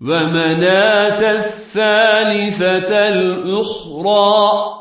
ومناة الثالثة الأخرى